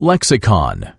Lexicon.